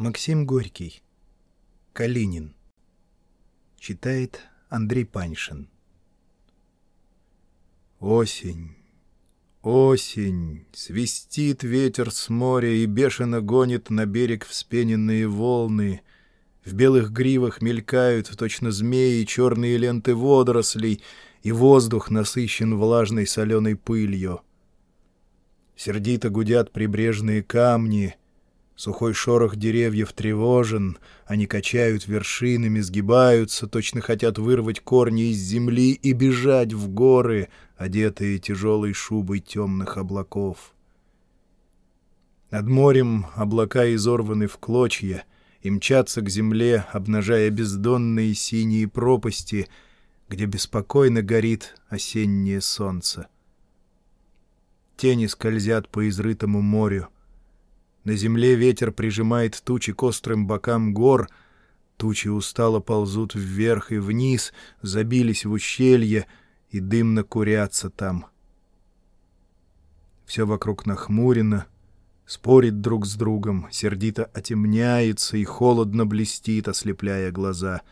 Максим Горький. Калинин. Читает Андрей Паншин. Осень, осень, свистит ветер с моря и бешено гонит на берег вспененные волны. В белых гривах мелькают точно змеи черные ленты водорослей, и воздух насыщен влажной соленой пылью. Сердито гудят прибрежные камни — Сухой шорох деревьев тревожен, они качают вершинами, сгибаются, точно хотят вырвать корни из земли и бежать в горы, одетые тяжелой шубой темных облаков. Над морем облака изорваны в клочья и мчатся к земле, обнажая бездонные синие пропасти, где беспокойно горит осеннее солнце. Тени скользят по изрытому морю — на земле ветер прижимает тучи к острым бокам гор. Тучи устало ползут вверх и вниз, забились в ущелье и дымно курятся там. Все вокруг нахмурено, спорит друг с другом, сердито отемняется и холодно блестит, ослепляя глаза.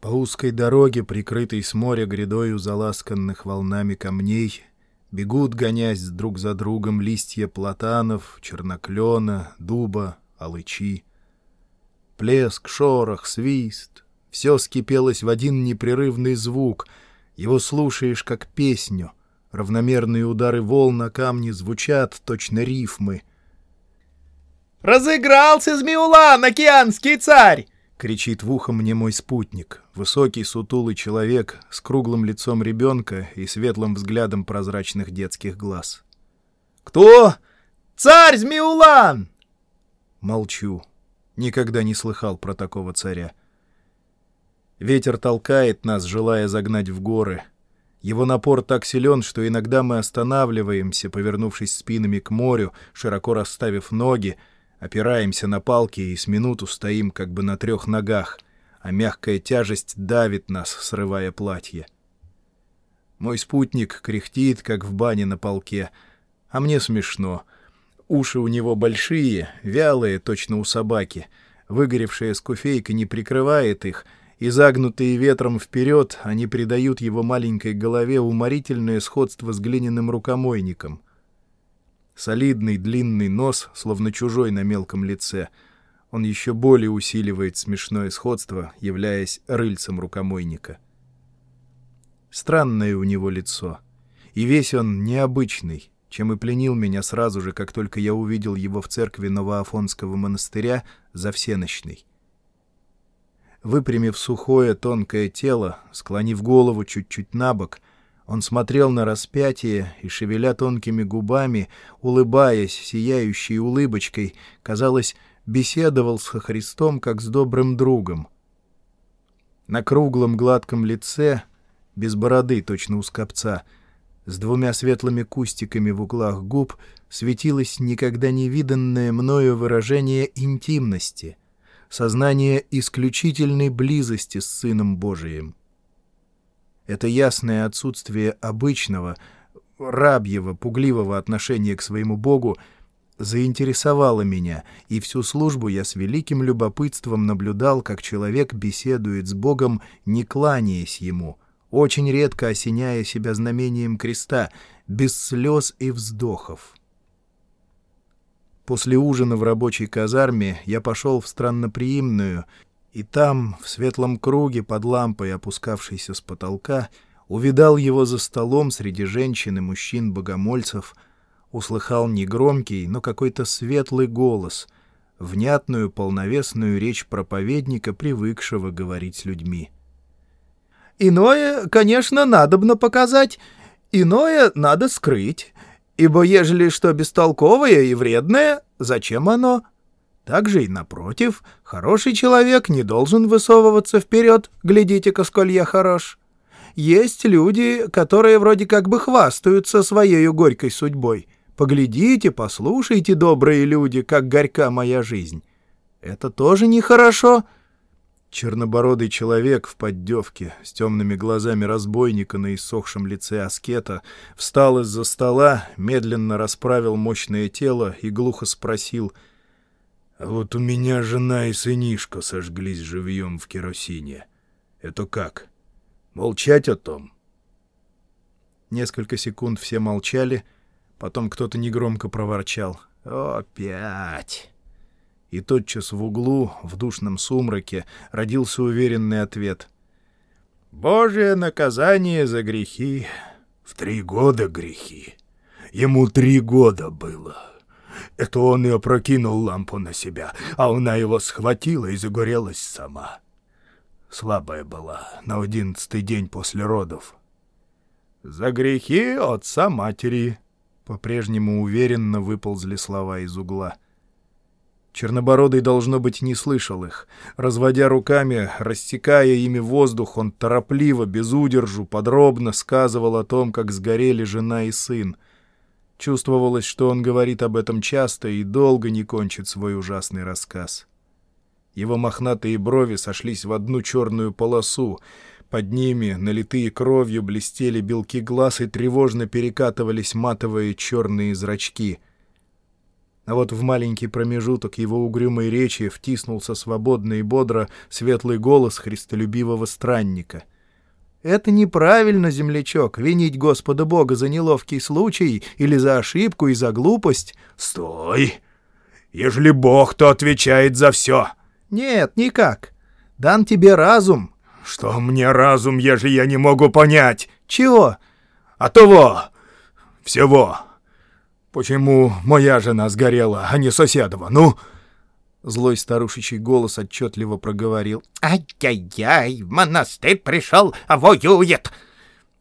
По узкой дороге, прикрытой с моря грядою заласканных волнами камней, Бегут, гонясь друг за другом, листья платанов, черноклена, дуба, алычи. Плеск, шорох, свист — все скипелось в один непрерывный звук. Его слушаешь как песню. Равномерные удары волн на камни звучат, точно рифмы. «Разыгрался Змеулан, океанский царь!» — кричит в ухо мне мой спутник, высокий сутулый человек с круглым лицом ребенка и светлым взглядом прозрачных детских глаз. «Кто? Царь Змеулан!» Молчу. Никогда не слыхал про такого царя. Ветер толкает нас, желая загнать в горы. Его напор так силен, что иногда мы останавливаемся, повернувшись спинами к морю, широко расставив ноги, Опираемся на палки и с минуту стоим как бы на трех ногах, а мягкая тяжесть давит нас, срывая платье. Мой спутник кряхтит, как в бане на полке, а мне смешно. Уши у него большие, вялые, точно у собаки. Выгоревшая скуфейка не прикрывает их, и загнутые ветром вперед, они придают его маленькой голове уморительное сходство с глиняным рукомойником. Солидный длинный нос, словно чужой на мелком лице. Он еще более усиливает смешное сходство, являясь рыльцем рукомойника. Странное у него лицо. И весь он необычный, чем и пленил меня сразу же, как только я увидел его в церкви Новоафонского монастыря за всеночный. Выпрямив сухое тонкое тело, склонив голову чуть-чуть на бок — он смотрел на распятие и, шевеля тонкими губами, улыбаясь сияющей улыбочкой, казалось, беседовал со Христом, как с добрым другом. На круглом гладком лице, без бороды, точно у скопца, с двумя светлыми кустиками в углах губ, светилось никогда не виданное мною выражение интимности, сознание исключительной близости с Сыном Божиим. Это ясное отсутствие обычного, рабьего, пугливого отношения к своему Богу заинтересовало меня, и всю службу я с великим любопытством наблюдал, как человек беседует с Богом, не кланяясь Ему, очень редко осеняя себя знамением креста, без слез и вздохов. После ужина в рабочей казарме я пошел в странноприимную, и там, в светлом круге под лампой, опускавшейся с потолка, увидал его за столом среди женщин и мужчин-богомольцев, услыхал негромкий, но какой-то светлый голос, внятную полновесную речь проповедника, привыкшего говорить с людьми. «Иное, конечно, надобно показать, иное надо скрыть, ибо ежели что бестолковое и вредное, зачем оно?» Также и напротив, хороший человек не должен высовываться вперед, глядите-ка, сколь я хорош. Есть люди, которые вроде как бы хвастаются своей горькой судьбой. Поглядите, послушайте, добрые люди, как горька моя жизнь. Это тоже нехорошо. Чернобородый человек в поддевке, с темными глазами разбойника на иссохшем лице аскета, встал из-за стола, медленно расправил мощное тело и глухо спросил — вот у меня жена и сынишка сожглись живьем в керосине. Это как? Молчать о том? Несколько секунд все молчали, потом кто-то негромко проворчал. «Опять!» И тотчас в углу, в душном сумраке, родился уверенный ответ. «Божие наказание за грехи!» «В три года грехи. Ему три года было. Это он и опрокинул лампу на себя, а она его схватила и загорелась сама. Слабая была на одиннадцатый день после родов». «За грехи отца матери!» По-прежнему уверенно выползли слова из угла. Чернобородый, должно быть, не слышал их. Разводя руками, растекая ими воздух, он торопливо, без удержу, подробно сказывал о том, как сгорели жена и сын. Чувствовалось, что он говорит об этом часто и долго не кончит свой ужасный рассказ. Его мохнатые брови сошлись в одну черную полосу. Под ними, налитые кровью, блестели белки глаз и тревожно перекатывались матовые черные зрачки — а вот в маленький промежуток его угрюмой речи втиснулся свободно и бодро светлый голос христолюбивого странника. «Это неправильно, землячок, винить Господа Бога за неловкий случай или за ошибку и за глупость». «Стой! Ежели Бог, то отвечает за все». «Нет, никак. Дан тебе разум». «Что мне разум, ежели я не могу понять?» «Чего?» «А того! Всего!» «Почему моя жена сгорела, а не соседова? Ну?» Злой старушечий голос отчетливо проговорил. «Ай-яй-яй, в монастырь пришел, а воюет!»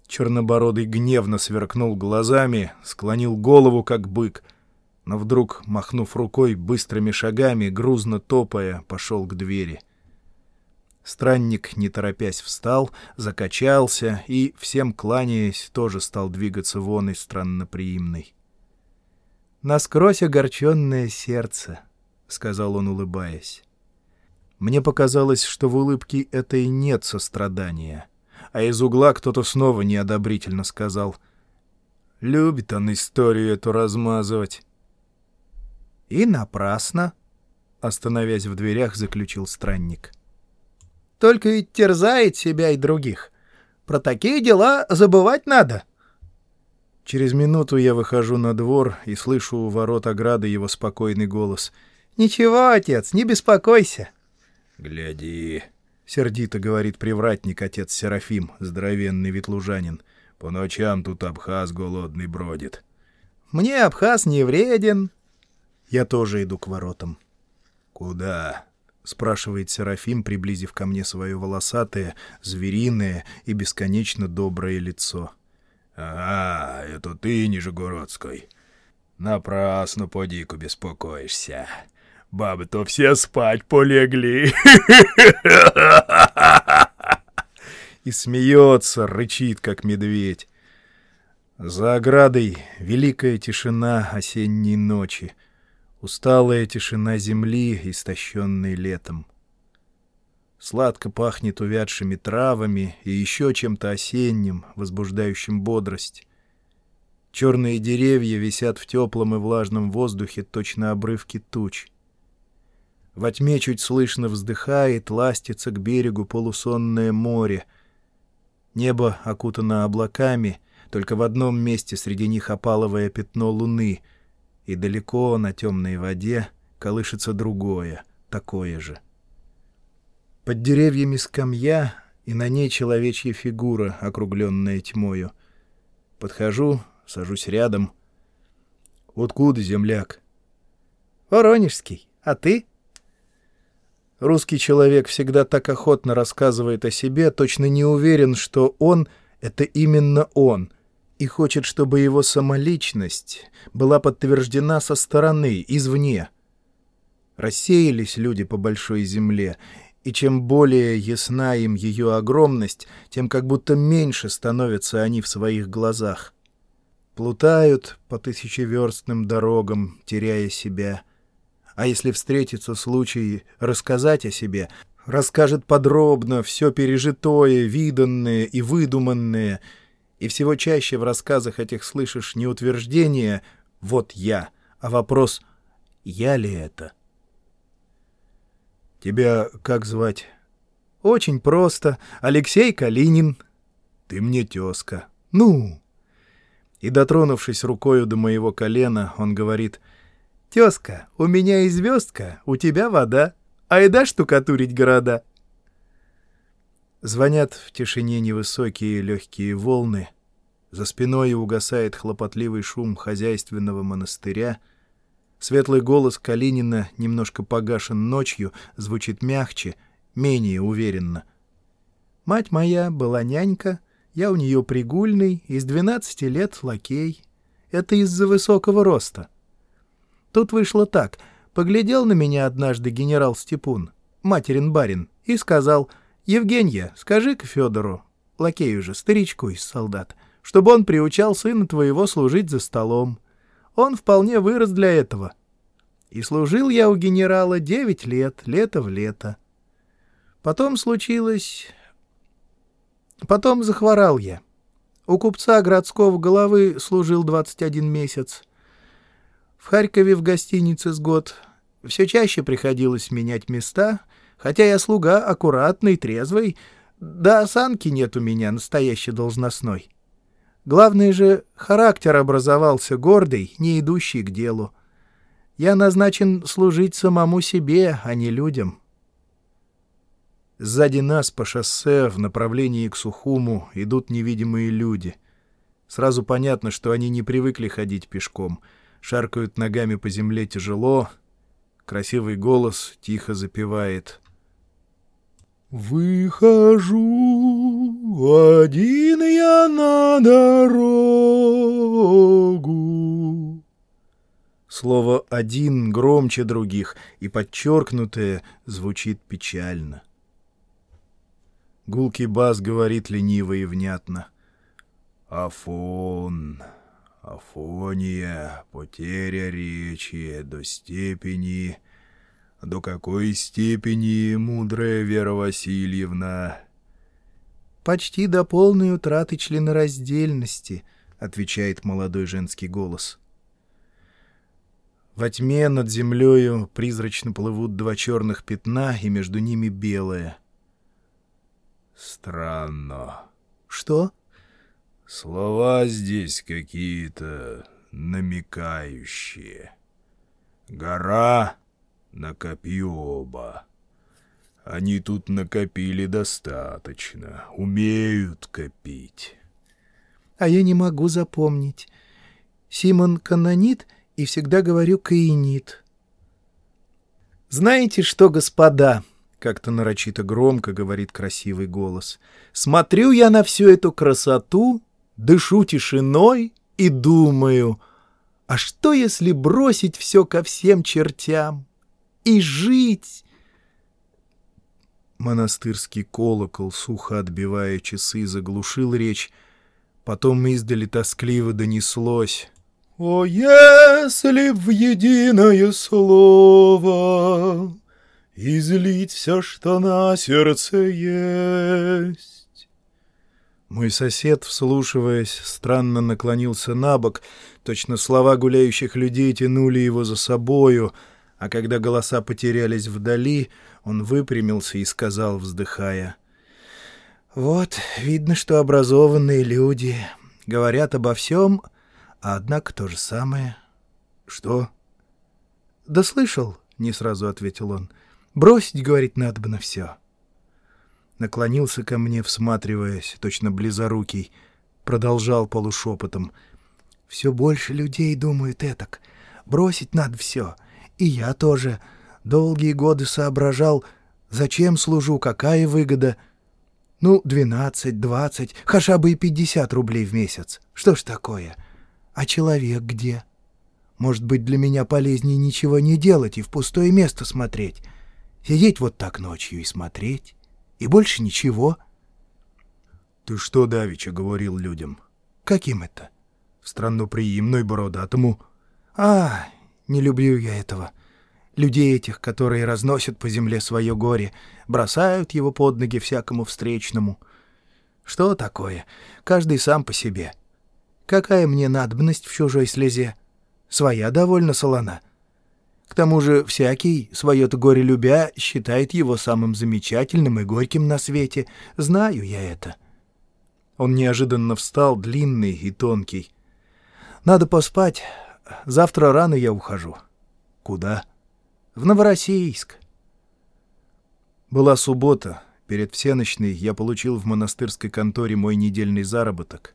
Чернобородый гневно сверкнул глазами, склонил голову, как бык, но вдруг, махнув рукой, быстрыми шагами, грузно топая, пошел к двери. Странник, не торопясь, встал, закачался и, всем кланяясь, тоже стал двигаться вон из странноприимной насквозь огорченное сердце», — сказал он, улыбаясь. Мне показалось, что в улыбке этой нет сострадания, а из угла кто-то снова неодобрительно сказал «Любит он историю эту размазывать». «И напрасно», — остановясь в дверях, заключил странник. «Только ведь терзает себя и других. Про такие дела забывать надо». Через минуту я выхожу на двор и слышу у ворот ограды его спокойный голос. «Ничего, отец, не беспокойся». «Гляди», — сердито говорит привратник отец Серафим, здоровенный ветлужанин. «По ночам тут Абхаз голодный бродит». «Мне Абхаз не вреден». Я тоже иду к воротам. «Куда?» — спрашивает Серафим, приблизив ко мне свое волосатое, звериное и бесконечно доброе лицо. — «Ага, это ты, Нижегородской. Напрасно поди-ка беспокоишься. Бабы-то все спать полегли». И смеется, рычит, как медведь. За оградой великая тишина осенней ночи, усталая тишина земли, истощенной летом. Сладко пахнет увядшими травами и еще чем-то осенним, возбуждающим бодрость. Черные деревья висят в теплом и влажном воздухе, точно обрывки туч. Во тьме чуть слышно вздыхает, ластится к берегу полусонное море. Небо окутано облаками, только в одном месте среди них опаловое пятно луны, и далеко на темной воде колышется другое, такое же. Под деревьями скамья, и на ней человечья фигура, округленная тьмою. Подхожу, сажусь рядом. «Откуда, земляк?» «Воронежский. А ты?» Русский человек всегда так охотно рассказывает о себе, точно не уверен, что он — это именно он, и хочет, чтобы его самоличность была подтверждена со стороны, извне. Рассеялись люди по большой земле, и чем более ясна им ее огромность, тем как будто меньше становятся они в своих глазах. Плутают по тысячеверстным дорогам, теряя себя. А если встретится случай рассказать о себе, расскажет подробно все пережитое, виданное и выдуманное, и всего чаще в рассказах этих слышишь не утверждение «вот я», а вопрос «я ли это?». Тебя как звать? Очень просто. Алексей Калинин. Ты мне тезка. Ну? И, дотронувшись рукою до моего колена, он говорит, «Тезка, у меня и звездка, у тебя вода. Айда штукатурить города». Звонят в тишине невысокие легкие волны. За спиной угасает хлопотливый шум хозяйственного монастыря. Светлый голос Калинина, немножко погашен ночью, звучит мягче, менее уверенно. «Мать моя была нянька, я у нее пригульный, из двенадцати лет лакей. Это из-за высокого роста». Тут вышло так. Поглядел на меня однажды генерал Степун, материн барин, и сказал — Евгения, скажи-ка Федору, лакею же, старичку из солдат, чтобы он приучал сына твоего служить за столом. Он вполне вырос для этого. И служил я у генерала девять лет, лето в лето. Потом случилось... Потом захворал я. У купца городского головы служил 21 месяц. В Харькове в гостинице с год. Все чаще приходилось менять места — Хотя я слуга аккуратный, трезвый, да осанки нет у меня настоящей должностной. Главное же, характер образовался гордый, не идущий к делу. Я назначен служить самому себе, а не людям. Сзади нас по шоссе в направлении к Сухуму идут невидимые люди. Сразу понятно, что они не привыкли ходить пешком, шаркают ногами по земле тяжело. Красивый голос тихо запевает — Выхожу один я на дорогу. Слово «один» громче других и подчеркнутое звучит печально. Гулкий бас говорит лениво и внятно. Афон, Афония, потеря речи до степени до какой степени, мудрая Вера Васильевна? — Почти до полной утраты членораздельности, — отвечает молодой женский голос. Во тьме над землею призрачно плывут два черных пятна, и между ними белое. Странно. — Что? — Слова здесь какие-то намекающие. Гора Накопи оба. Они тут накопили достаточно, умеют копить. А я не могу запомнить. Симон канонит и всегда говорю каинит. Знаете что, господа, как-то нарочито громко говорит красивый голос. Смотрю я на всю эту красоту, дышу тишиной и думаю, а что если бросить все ко всем чертям? и жить. Монастырский колокол, сухо отбивая часы, заглушил речь. Потом издали тоскливо донеслось. «О, если в единое слово излить все, что на сердце есть!» Мой сосед, вслушиваясь, странно наклонился на бок, точно слова гуляющих людей тянули его за собою — а когда голоса потерялись вдали, он выпрямился и сказал, вздыхая, «Вот, видно, что образованные люди говорят обо всем, а однако то же самое». «Что?» «Да слышал», — не сразу ответил он, — «бросить, говорить, надо бы на все». Наклонился ко мне, всматриваясь, точно близорукий, продолжал полушепотом. «Все больше людей думают этак. Бросить надо все». И я тоже. Долгие годы соображал, зачем служу, какая выгода. Ну, двенадцать, двадцать, хаша бы и пятьдесят рублей в месяц. Что ж такое? А человек где? Может быть, для меня полезнее ничего не делать и в пустое место смотреть. Сидеть вот так ночью и смотреть. И больше ничего. Ты что, Давича, говорил людям? Каким это? Странноприимной бородатому. А, не люблю я этого. Людей этих, которые разносят по земле свое горе, бросают его под ноги всякому встречному. Что такое? Каждый сам по себе. Какая мне надобность в чужой слезе? Своя довольно солона. К тому же всякий, свое-то горе любя, считает его самым замечательным и горьким на свете. Знаю я это. Он неожиданно встал, длинный и тонкий. Надо поспать. Завтра рано я ухожу. Куда? В Новороссийск. Была суббота. Перед всеночной я получил в монастырской конторе мой недельный заработок.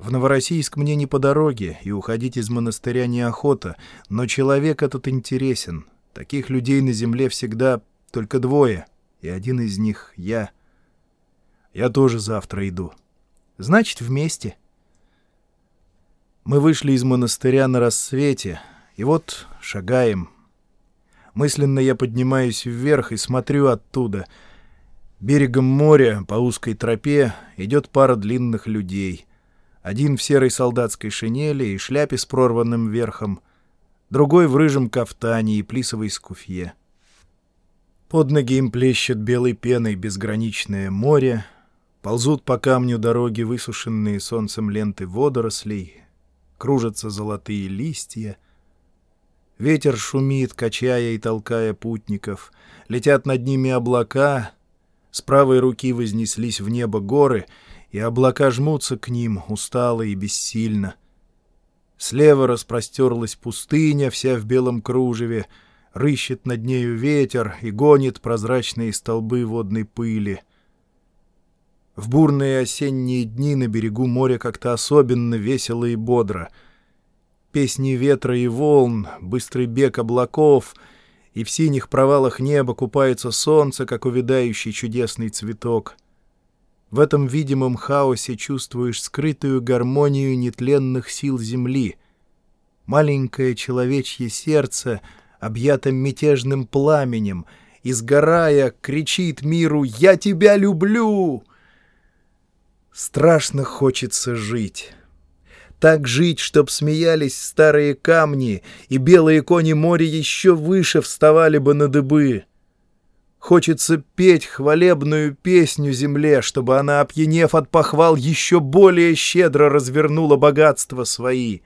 В Новороссийск мне не по дороге, и уходить из монастыря неохота, но человек этот интересен. Таких людей на земле всегда только двое, и один из них — я. Я тоже завтра иду. Значит, вместе. Мы вышли из монастыря на рассвете, и вот шагаем. Мысленно я поднимаюсь вверх и смотрю оттуда. Берегом моря по узкой тропе идет пара длинных людей — один в серой солдатской шинели и шляпе с прорванным верхом, другой в рыжем кафтане и плисовой скуфье. Под ноги им плещет белой пеной безграничное море, ползут по камню дороги высушенные солнцем ленты водорослей, кружатся золотые листья. Ветер шумит, качая и толкая путников, летят над ними облака, с правой руки вознеслись в небо горы — и облака жмутся к ним, устало и бессильно. Слева распростерлась пустыня, вся в белом кружеве, рыщет над нею ветер и гонит прозрачные столбы водной пыли. В бурные осенние дни на берегу моря как-то особенно весело и бодро. Песни ветра и волн, быстрый бег облаков — и в синих провалах неба купается солнце, как увядающий чудесный цветок — в этом видимом хаосе чувствуешь скрытую гармонию нетленных сил Земли. Маленькое человечье сердце, объято мятежным пламенем, изгорая, кричит миру «Я тебя люблю!» Страшно хочется жить. Так жить, чтоб смеялись старые камни, и белые кони моря еще выше вставали бы на дыбы. Хочется петь хвалебную песню земле, чтобы она, опьянев от похвал, еще более щедро развернула богатства свои,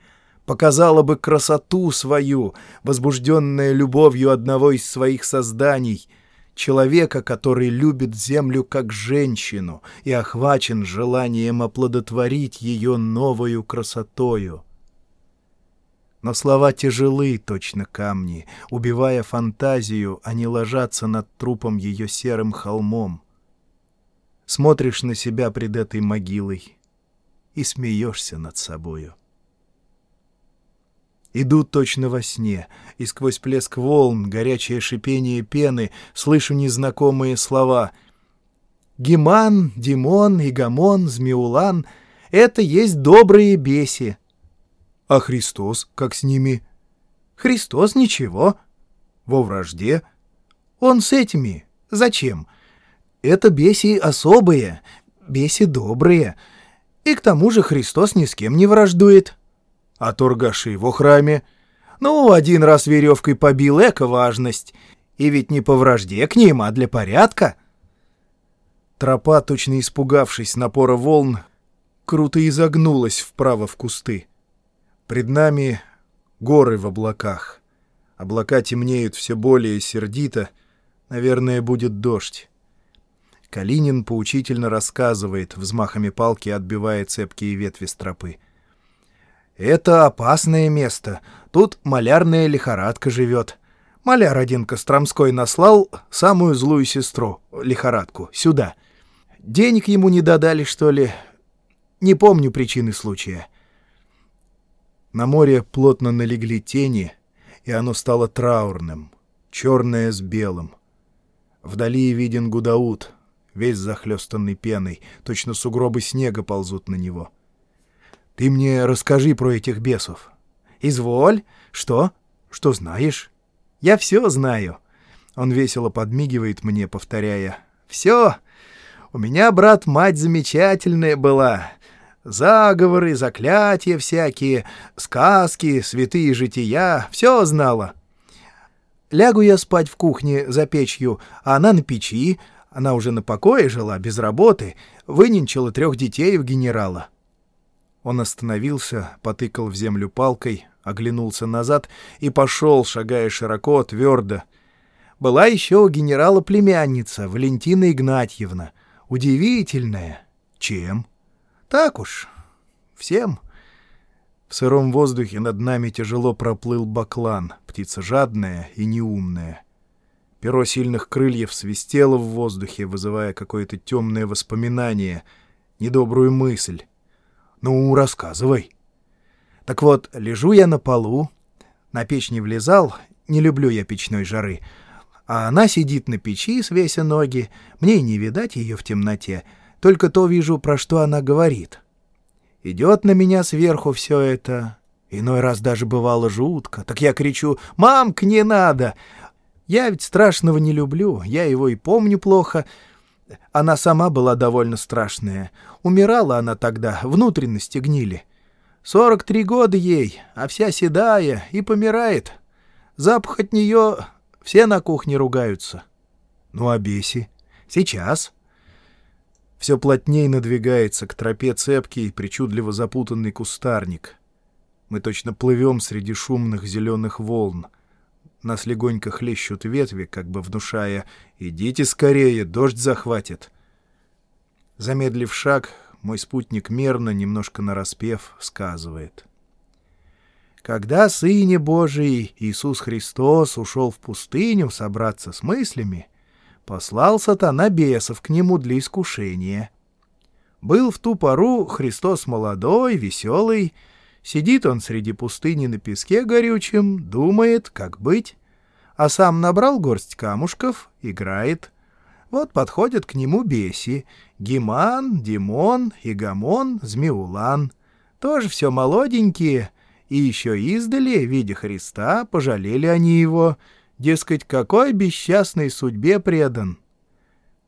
показала бы красоту свою, возбужденная любовью одного из своих созданий, человека, который любит землю как женщину и охвачен желанием оплодотворить ее новою красотою. Но слова тяжелы, точно камни. Убивая фантазию, они ложатся над трупом ее серым холмом. Смотришь на себя пред этой могилой и смеешься над собою. Иду точно во сне, и сквозь плеск волн, горячее шипение пены, слышу незнакомые слова. Гиман, Димон, Игамон, Змеулан — это есть добрые беси. А Христос, как с ними? Христос ничего. Во вражде. Он с этими. Зачем? Это беси особые, беси добрые. И к тому же Христос ни с кем не враждует. А торгаши во храме? Ну, один раз веревкой побил эко-важность. И ведь не по вражде к ним, а для порядка. Тропа, точно испугавшись напора волн, круто изогнулась вправо в кусты. Пред нами горы в облаках. Облака темнеют все более сердито. Наверное, будет дождь. Калинин поучительно рассказывает, взмахами палки отбивая цепкие ветви стропы. «Это опасное место. Тут малярная лихорадка живет. Маляр один Костромской наслал самую злую сестру, лихорадку, сюда. Денег ему не додали, что ли? Не помню причины случая. На море плотно налегли тени, и оно стало траурным, черное с белым. Вдали виден гудаут, весь захлестанный пеной, точно сугробы снега ползут на него. Ты мне расскажи про этих бесов. Изволь. Что? Что знаешь? Я все знаю. Он весело подмигивает мне, повторяя. Все. У меня, брат, мать замечательная была. Заговоры, заклятия всякие, сказки, святые жития — все знала. Лягу я спать в кухне за печью, а она на печи, она уже на покое жила, без работы, выненчила трех детей в генерала. Он остановился, потыкал в землю палкой, оглянулся назад и пошел, шагая широко, твердо. Была еще у генерала племянница, Валентина Игнатьевна. Удивительная. Чем? Так уж. Всем. В сыром воздухе над нами тяжело проплыл баклан, птица жадная и неумная. Перо сильных крыльев свистело в воздухе, вызывая какое-то темное воспоминание, недобрую мысль. «Ну, рассказывай». Так вот, лежу я на полу, на печь не влезал, не люблю я печной жары, а она сидит на печи, свеся ноги, мне не видать ее в темноте, только то вижу, про что она говорит. Идет на меня сверху все это, иной раз даже бывало жутко, так я кричу «Мамк, не надо!» Я ведь страшного не люблю, я его и помню плохо. Она сама была довольно страшная. Умирала она тогда, внутренности гнили. Сорок три года ей, а вся седая и помирает. Запах от нее все на кухне ругаются. Ну а беси? Сейчас. Все плотней надвигается к тропе цепкий, причудливо запутанный кустарник. Мы точно плывем среди шумных зеленых волн. Нас легонько хлещут ветви, как бы внушая «Идите скорее, дождь захватит». Замедлив шаг, мой спутник мерно, немножко нараспев, сказывает. Когда Сыне Божий Иисус Христос ушел в пустыню собраться с мыслями, послал сатана бесов к нему для искушения. Был в ту пору Христос молодой, веселый, Сидит он среди пустыни на песке горючем, думает, как быть, а сам набрал горсть камушков, играет. Вот подходят к нему беси — Гиман, Димон, Игамон, Змеулан. Тоже все молоденькие, и еще издали, видя Христа, пожалели они его, дескать, какой бесчастной судьбе предан.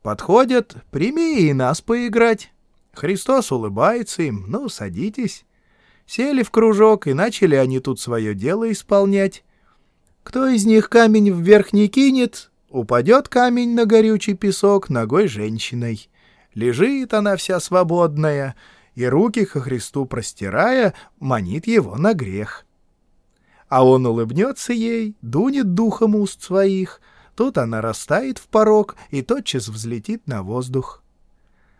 Подходят, прими и нас поиграть. Христос улыбается им, ну, садитесь. Сели в кружок, и начали они тут свое дело исполнять. Кто из них камень вверх не кинет, упадет камень на горючий песок ногой женщиной. Лежит она вся свободная, и руки ко Христу простирая, манит его на грех. А он улыбнется ей, дунет духом уст своих, тут она растает в порог и тотчас взлетит на воздух.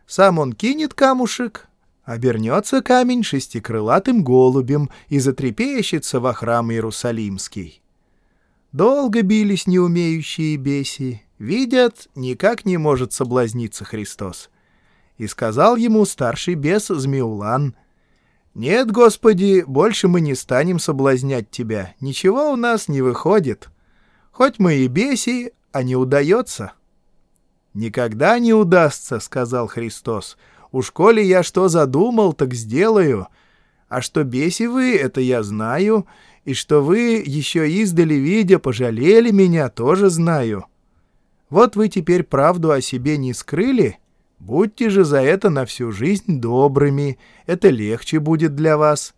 Сам он кинет камушек, Обернется камень шестикрылатым голубем и затрепещется во храм Иерусалимский. Долго бились неумеющие беси, видят, никак не может соблазниться Христос. И сказал ему старший бес Змеулан, «Нет, Господи, больше мы не станем соблазнять тебя, ничего у нас не выходит. Хоть мы и беси, а не удается». «Никогда не удастся», — сказал Христос, — Уж коли я что задумал, так сделаю. А что беси вы, это я знаю, и что вы, еще издали видя, пожалели меня, тоже знаю. Вот вы теперь правду о себе не скрыли, будьте же за это на всю жизнь добрыми, это легче будет для вас.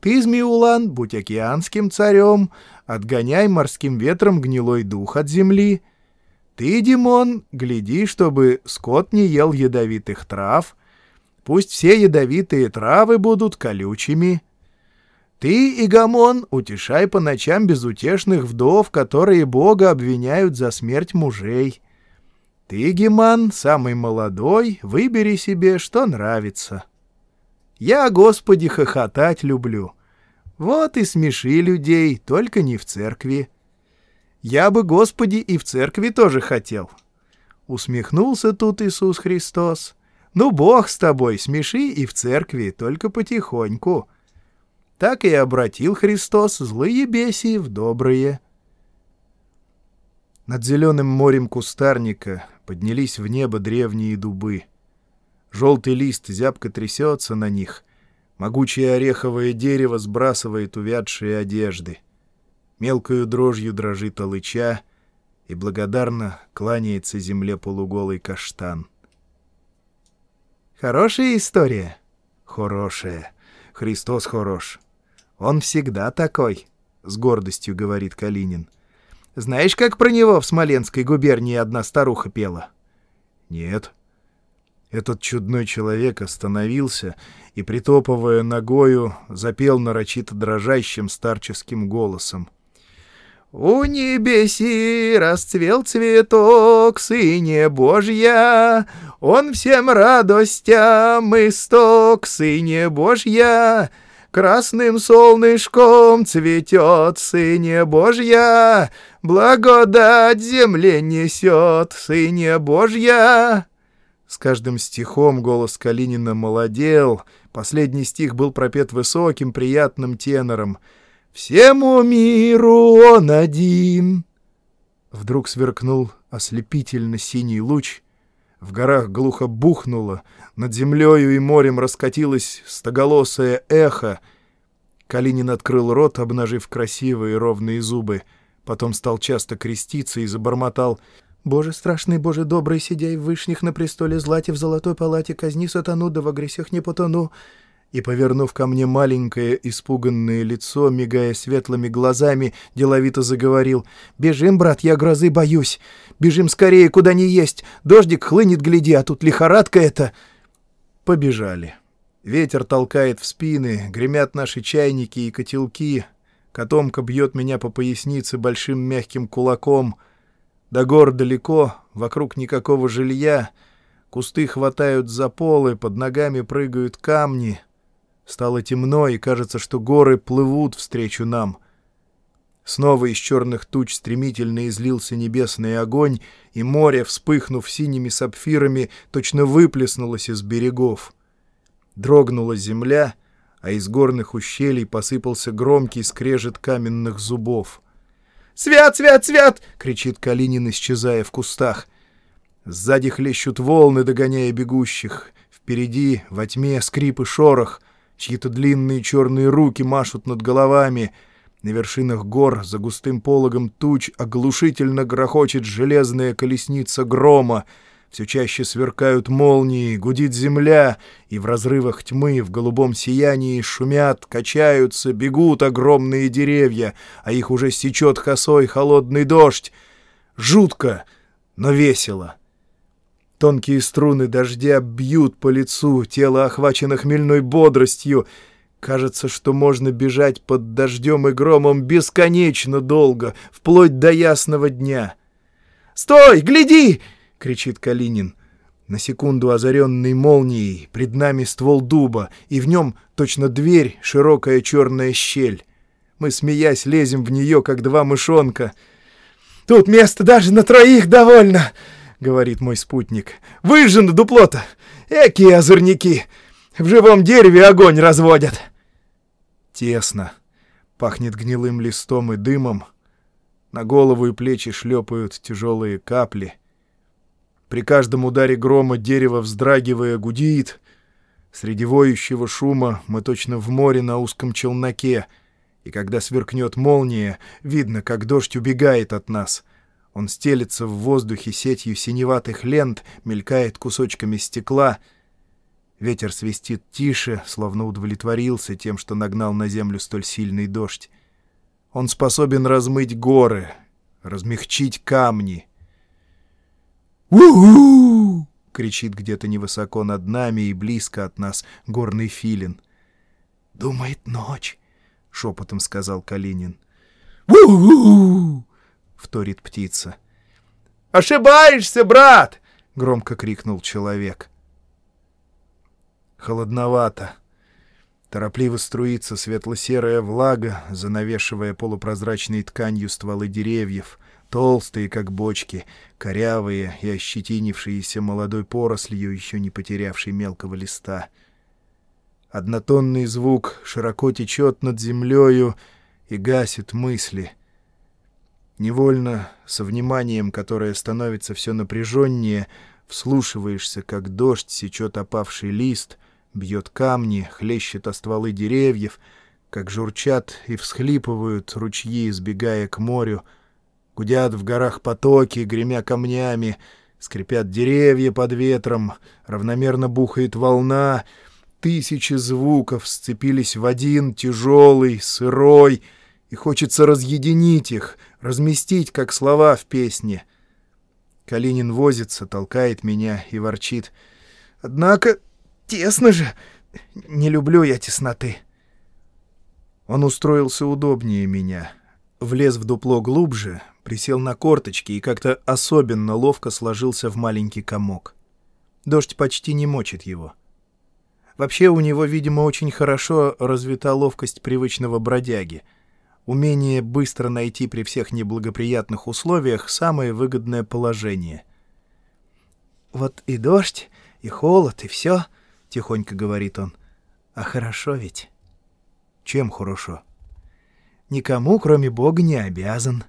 Ты, Змеулан, будь океанским царем, отгоняй морским ветром гнилой дух от земли, — ты, Димон, гляди, чтобы скот не ел ядовитых трав. Пусть все ядовитые травы будут колючими. Ты, Игамон, утешай по ночам безутешных вдов, которые Бога обвиняют за смерть мужей. Ты, Гиман, самый молодой, выбери себе, что нравится. Я, Господи, хохотать люблю. Вот и смеши людей, только не в церкви. Я бы, Господи, и в церкви тоже хотел. Усмехнулся тут Иисус Христос. Ну, Бог с тобой, смеши и в церкви, только потихоньку. Так и обратил Христос злые беси в добрые. Над зеленым морем кустарника поднялись в небо древние дубы. Желтый лист зябко трясется на них. Могучее ореховое дерево сбрасывает увядшие одежды. Мелкою дрожью дрожит алыча, и благодарно кланяется земле полуголый каштан. «Хорошая история?» «Хорошая. Христос хорош. Он всегда такой», — с гордостью говорит Калинин. «Знаешь, как про него в Смоленской губернии одна старуха пела?» «Нет». Этот чудной человек остановился и, притопывая ногою, запел нарочито дрожащим старческим голосом. «У небеси расцвел цветок, Сыне Божья, Он всем радостям исток, Сыне Божья, Красным солнышком цветет, Сыне Божья, Благодать земле несет, Сыне Божья». С каждым стихом голос Калинина молодел, последний стих был пропет высоким, приятным тенором — Всему миру он один. Вдруг сверкнул ослепительно синий луч. В горах глухо бухнуло, над землею и морем раскатилось стоголосое эхо. Калинин открыл рот, обнажив красивые ровные зубы. Потом стал часто креститься и забормотал «Боже страшный, Боже добрый, сидя в вышних на престоле злате в золотой палате, казни сатану, да во гресях не потону» и, повернув ко мне маленькое испуганное лицо, мигая светлыми глазами, деловито заговорил. «Бежим, брат, я грозы боюсь. Бежим скорее, куда не есть. Дождик хлынет, гляди, а тут лихорадка это...» Побежали. Ветер толкает в спины, гремят наши чайники и котелки. Котомка бьет меня по пояснице большим мягким кулаком. До гор далеко, вокруг никакого жилья. Кусты хватают за полы, под ногами прыгают камни — Стало темно, и кажется, что горы плывут встречу нам. Снова из черных туч стремительно излился небесный огонь, и море, вспыхнув синими сапфирами, точно выплеснулось из берегов. Дрогнула земля, а из горных ущелий посыпался громкий скрежет каменных зубов. «Свят, свят, свят!» — кричит Калинин, исчезая в кустах. Сзади хлещут волны, догоняя бегущих. Впереди, во тьме, скрип и шорох — Чьи-то длинные черные руки машут над головами. На вершинах гор за густым пологом туч оглушительно грохочет железная колесница грома. Все чаще сверкают молнии, гудит земля, и в разрывах тьмы, в голубом сиянии шумят, качаются, бегут огромные деревья, а их уже сечет косой холодный дождь. Жутко, но весело. Тонкие струны дождя бьют по лицу, тело охвачено хмельной бодростью. Кажется, что можно бежать под дождем и громом бесконечно долго, вплоть до ясного дня. «Стой! Гляди!» — кричит Калинин. На секунду озаренный молнией, пред нами ствол дуба, и в нем точно дверь, широкая черная щель. Мы, смеясь, лезем в нее, как два мышонка. «Тут места даже на троих довольно!» говорит мой спутник. «Выжжено дупло-то! Экие озорники! В живом дереве огонь разводят!» Тесно. Пахнет гнилым листом и дымом. На голову и плечи шлепают тяжелые капли. При каждом ударе грома дерево, вздрагивая, гудит. Среди воющего шума мы точно в море на узком челноке, и когда сверкнет молния, видно, как дождь убегает от нас — он стелется в воздухе сетью синеватых лент, мелькает кусочками стекла. Ветер свистит тише, словно удовлетворился тем, что нагнал на землю столь сильный дождь. Он способен размыть горы, размягчить камни. «У-у-у!» — кричит где-то невысоко над нами и близко от нас горный филин. «Думает ночь», — шепотом сказал Калинин. «У-у-у!» вторит птица. «Ошибаешься, брат!» — громко крикнул человек. Холодновато. Торопливо струится светло-серая влага, занавешивая полупрозрачной тканью стволы деревьев, толстые, как бочки, корявые и ощетинившиеся молодой порослью, еще не потерявшей мелкого листа. Однотонный звук широко течет над землею и гасит мысли — Невольно, со вниманием, которое становится все напряженнее, вслушиваешься, как дождь сечет опавший лист, бьет камни, хлещет о стволы деревьев, как журчат и всхлипывают ручьи, сбегая к морю, гудят в горах потоки, гремя камнями, скрипят деревья под ветром, равномерно бухает волна, тысячи звуков сцепились в один тяжелый, сырой, и хочется разъединить их, разместить, как слова в песне. Калинин возится, толкает меня и ворчит. Однако тесно же. Не люблю я тесноты. Он устроился удобнее меня, влез в дупло глубже, присел на корточки и как-то особенно ловко сложился в маленький комок. Дождь почти не мочит его. Вообще у него, видимо, очень хорошо развита ловкость привычного бродяги. Умение быстро найти при всех неблагоприятных условиях самое выгодное положение. «Вот и дождь, и холод, и все», — тихонько говорит он. «А хорошо ведь». Чем хорошо? Никому, кроме Бога, не обязан.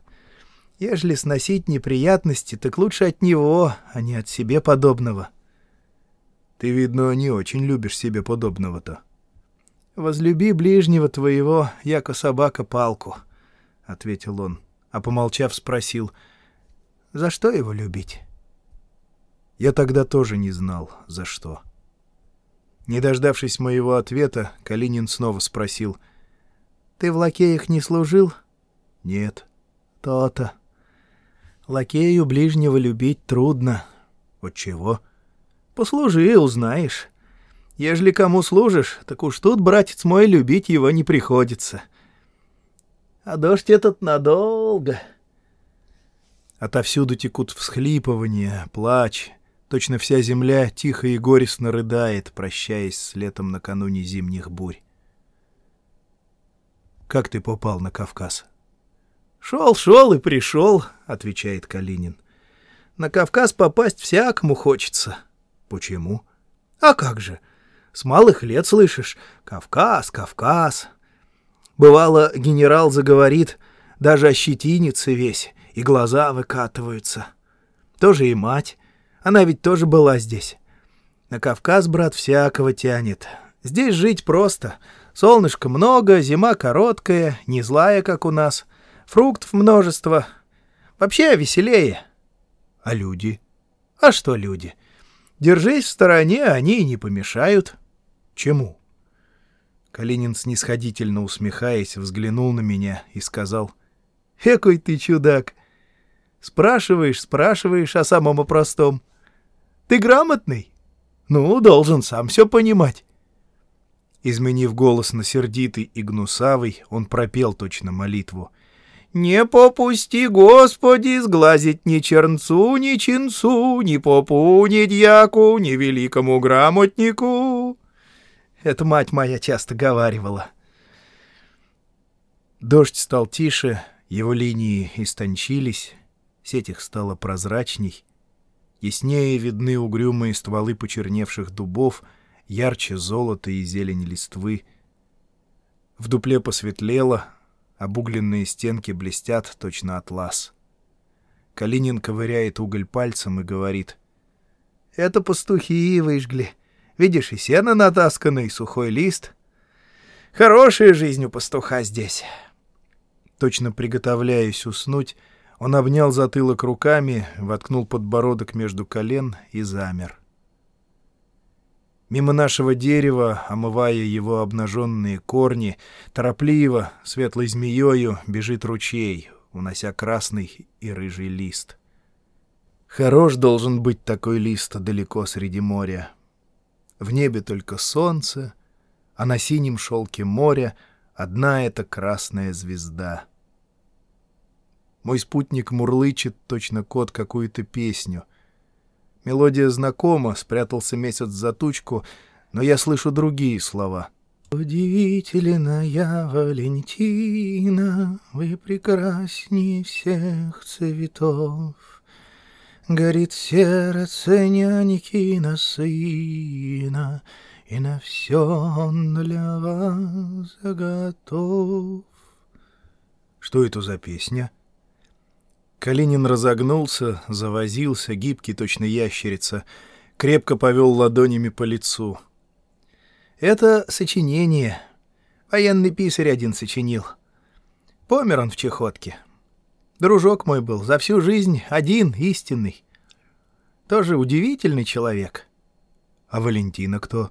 Ежели сносить неприятности, так лучше от него, а не от себе подобного. Ты, видно, не очень любишь себе подобного-то. Возлюби ближнего твоего, яко собака палку, — ответил он, а помолчав спросил, — за что его любить? Я тогда тоже не знал, за что. — не дождавшись моего ответа, Калинин снова спросил. «Ты в лакеях не служил?» «Нет». «То-то. Лакею ближнего любить трудно». «Отчего?» «Послужи, узнаешь. Ежели кому служишь, так уж тут, братец мой, любить его не приходится. А дождь этот надолго». Отовсюду текут всхлипывания, плач — Точно вся земля тихо и горестно рыдает, прощаясь с летом накануне зимних бурь. «Как ты попал на Кавказ?» «Шел, шел и пришел», — отвечает Калинин. «На Кавказ попасть всякому хочется». «Почему?» «А как же? С малых лет слышишь. Кавказ, Кавказ». Бывало, генерал заговорит, даже ощетинится весь, и глаза выкатываются. Тоже и мать. Она ведь тоже была здесь. На Кавказ, брат, всякого тянет. Здесь жить просто. Солнышко много, зима короткая, не злая, как у нас. Фруктов множество. Вообще веселее. А люди? А что люди? Держись в стороне, они и не помешают. Чему? Калинин, снисходительно усмехаясь, взглянул на меня и сказал. «Экой ты чудак! Спрашиваешь, спрашиваешь о самом простом. Ты грамотный? Ну, должен сам все понимать. Изменив голос на сердитый и гнусавый, он пропел точно молитву. «Не попусти, Господи, сглазить ни чернцу, ни чинцу, ни попу, ни дьяку, ни великому грамотнику». Это мать моя часто говаривала. Дождь стал тише, его линии истончились, сеть их стала прозрачней, Яснее видны угрюмые стволы почерневших дубов, ярче золото и зелень листвы. В дупле посветлело, обугленные стенки блестят точно атлас. Калинин ковыряет уголь пальцем и говорит. — Это пастухи, выжгли. Видишь, и сено натаскано, и сухой лист. Хорошая жизнь у пастуха здесь. Точно приготовляясь уснуть, он обнял затылок руками, воткнул подбородок между колен и замер. Мимо нашего дерева, омывая его обнаженные корни, торопливо, светлой змеёю бежит ручей, унося красный и рыжий лист. Хорош должен быть такой лист далеко среди моря. В небе только солнце, а на синем шелке моря одна эта красная звезда — мой спутник мурлычет, точно кот, какую-то песню. Мелодия знакома, спрятался месяц за тучку, но я слышу другие слова. «Удивительная Валентина, вы прекрасней всех цветов. Горит сердце нянькина сына, и на все он для вас готов». Что это за песня? Калинин разогнулся, завозился, гибкий, точно ящерица, крепко повел ладонями по лицу. «Это сочинение. Военный писарь один сочинил. Помер он в чехотке. Дружок мой был, за всю жизнь один, истинный. Тоже удивительный человек». «А Валентина кто?»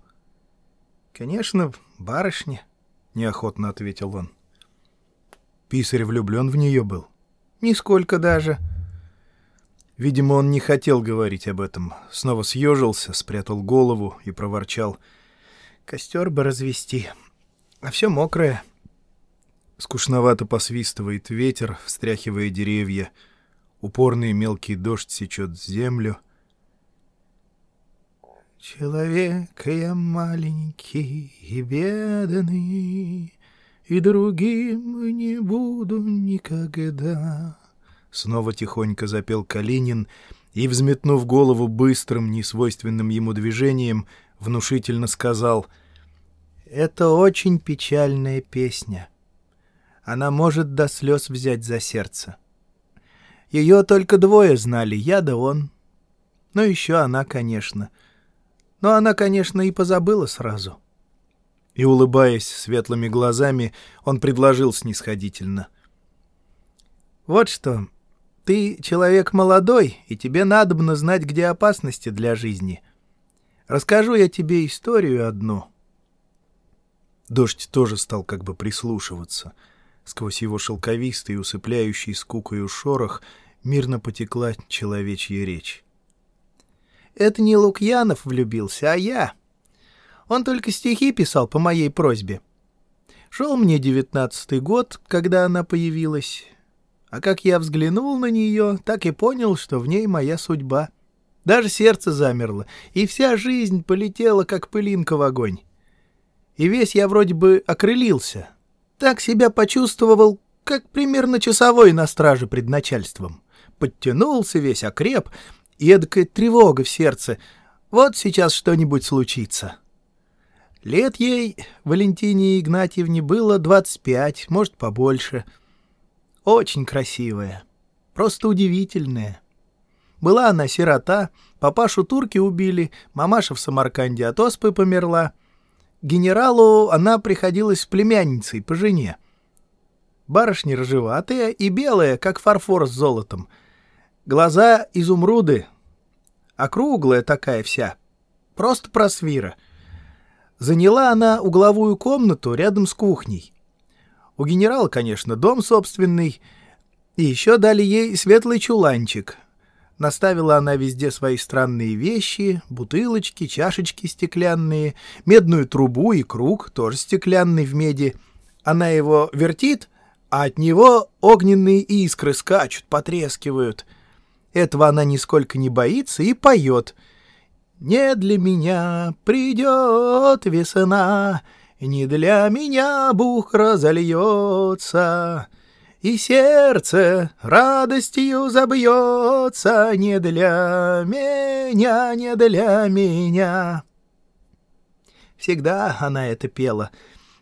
«Конечно, барышня», — неохотно ответил он. «Писарь влюблен в нее был?» Нисколько даже. Видимо, он не хотел говорить об этом. Снова съежился, спрятал голову и проворчал. «Костер бы развести, а все мокрое». Скучновато посвистывает ветер, встряхивая деревья. Упорный мелкий дождь сечет землю. «Человек я маленький и бедный, и другим не буду никогда». Снова тихонько запел Калинин и, взметнув голову быстрым, несвойственным ему движением, внушительно сказал «Это очень печальная песня. Она может до слез взять за сердце. Ее только двое знали, я да он. Ну, еще она, конечно. Но она, конечно, и позабыла сразу». И, улыбаясь светлыми глазами, он предложил снисходительно. «Вот что, ты человек молодой, и тебе надобно знать, где опасности для жизни. Расскажу я тебе историю одну». Дождь тоже стал как бы прислушиваться. Сквозь его шелковистый, усыпляющий скукою шорох мирно потекла человечья речь. «Это не Лукьянов влюбился, а я. Он только стихи писал по моей просьбе. Шел мне девятнадцатый год, когда она появилась. А как я взглянул на нее, так и понял, что в ней моя судьба. Даже сердце замерло, и вся жизнь полетела, как пылинка в огонь. И весь я вроде бы окрылился. Так себя почувствовал, как примерно часовой на страже пред начальством. Подтянулся весь, окреп, и эдакая тревога в сердце. Вот сейчас что-нибудь случится. Лет ей, Валентине Игнатьевне, было двадцать пять, может, побольше — очень красивая. Просто удивительная. Была она сирота, папашу турки убили, мамаша в Самарканде от оспы померла. Генералу она приходилась племянницей по жене. Барышня рыжеватая и белая, как фарфор с золотом. Глаза изумруды, округлая такая вся, просто просвира. Заняла она угловую комнату рядом с кухней. У генерала, конечно, дом собственный. И еще дали ей светлый чуланчик. Наставила она везде свои странные вещи, бутылочки, чашечки стеклянные, медную трубу и круг, тоже стеклянный в меди. Она его вертит, а от него огненные искры скачут, потрескивают. Этого она нисколько не боится и поет. «Не для меня придет весна, не для меня бух разольется, И сердце радостью забьется, Не для меня, не для меня. Всегда она это пела.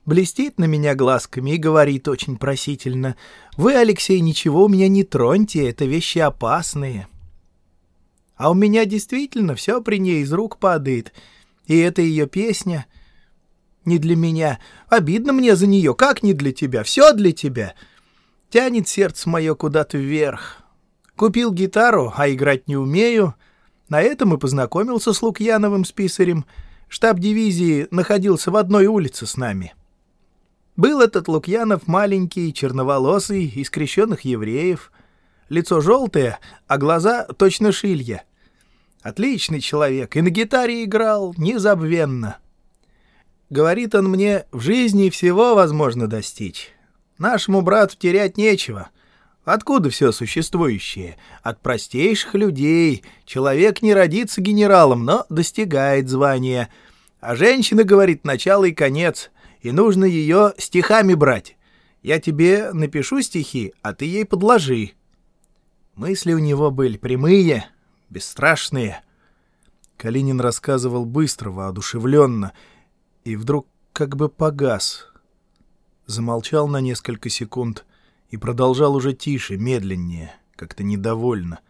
Блестит на меня глазками и говорит очень просительно. «Вы, Алексей, ничего у меня не троньте, это вещи опасные». А у меня действительно все при ней из рук падает. И это ее песня — не для меня. Обидно мне за нее. Как не для тебя? Все для тебя. Тянет сердце мое куда-то вверх. Купил гитару, а играть не умею. На этом и познакомился с Лукьяновым списарем. Штаб дивизии находился в одной улице с нами. Был этот Лукьянов маленький, черноволосый, из крещенных евреев. Лицо желтое, а глаза точно шилья. Отличный человек, и на гитаре играл незабвенно. Говорит он мне, в жизни всего возможно достичь. Нашему брату терять нечего. Откуда все существующее? От простейших людей. Человек не родится генералом, но достигает звания. А женщина, говорит, начало и конец, и нужно ее стихами брать. Я тебе напишу стихи, а ты ей подложи. Мысли у него были прямые, бесстрашные. Калинин рассказывал быстро, воодушевленно — и вдруг как бы погас. Замолчал на несколько секунд и продолжал уже тише, медленнее, как-то недовольно.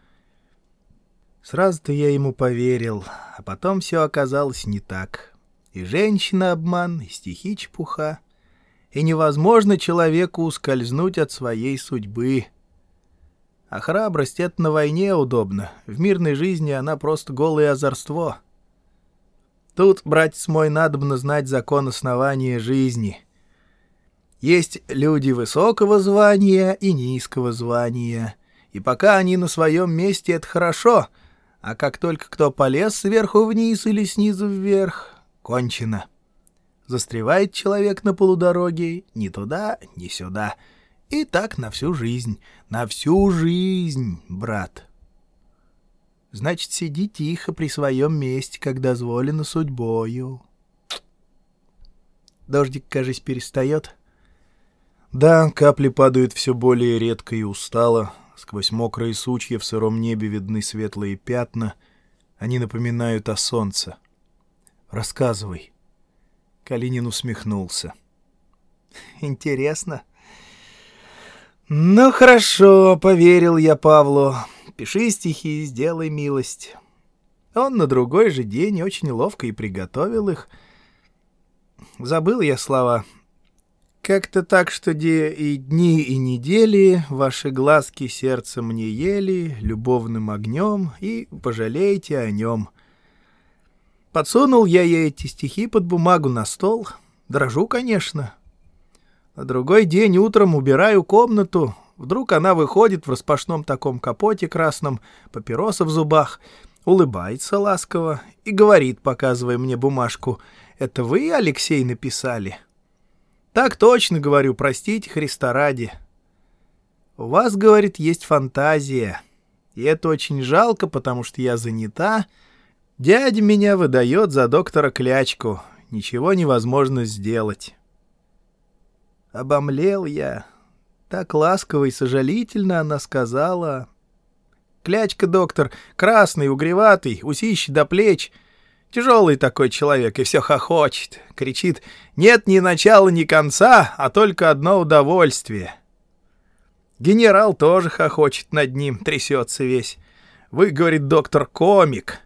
Сразу-то я ему поверил, а потом все оказалось не так. И женщина обман, и стихи чепуха. И невозможно человеку ускользнуть от своей судьбы. А храбрость — это на войне удобно. В мирной жизни она просто голое озорство — Тут, братец мой, надобно знать закон основания жизни. Есть люди высокого звания и низкого звания. И пока они на своем месте, это хорошо, а как только кто полез сверху вниз или снизу вверх, кончено. Застревает человек на полудороге ни туда, ни сюда. И так на всю жизнь, на всю жизнь, брат. Значит, сиди тихо при своем месте, как дозволено судьбою. Дождик, кажись, перестает. Да, капли падают все более редко и устало. Сквозь мокрые сучья в сыром небе видны светлые пятна. Они напоминают о солнце. Рассказывай. Калинин усмехнулся. Интересно. Ну, хорошо, поверил я Павлу. Пиши стихи, и сделай милость. Он на другой же день очень ловко и приготовил их — Забыл я слова. Как-то так, что где и дни, и недели ваши глазки сердце мне ели любовным огнем, и пожалейте о нем. Подсунул я ей эти стихи под бумагу на стол. Дрожу, конечно. На другой день утром убираю комнату. Вдруг она выходит в распашном таком капоте красном, папироса в зубах, улыбается ласково и говорит, показывая мне бумажку — это вы, Алексей, написали? Так точно говорю, простите Христа ради. У вас, говорит, есть фантазия. И это очень жалко, потому что я занята. Дядя меня выдает за доктора Клячку. Ничего невозможно сделать. Обомлел я. Так ласково и сожалительно она сказала. Клячка, доктор, красный, угреватый, усищи до плеч — Тяжелый такой человек и все хохочет, кричит «Нет ни начала, ни конца, а только одно удовольствие». Генерал тоже хохочет над ним, трясется весь. Вы, говорит доктор, комик.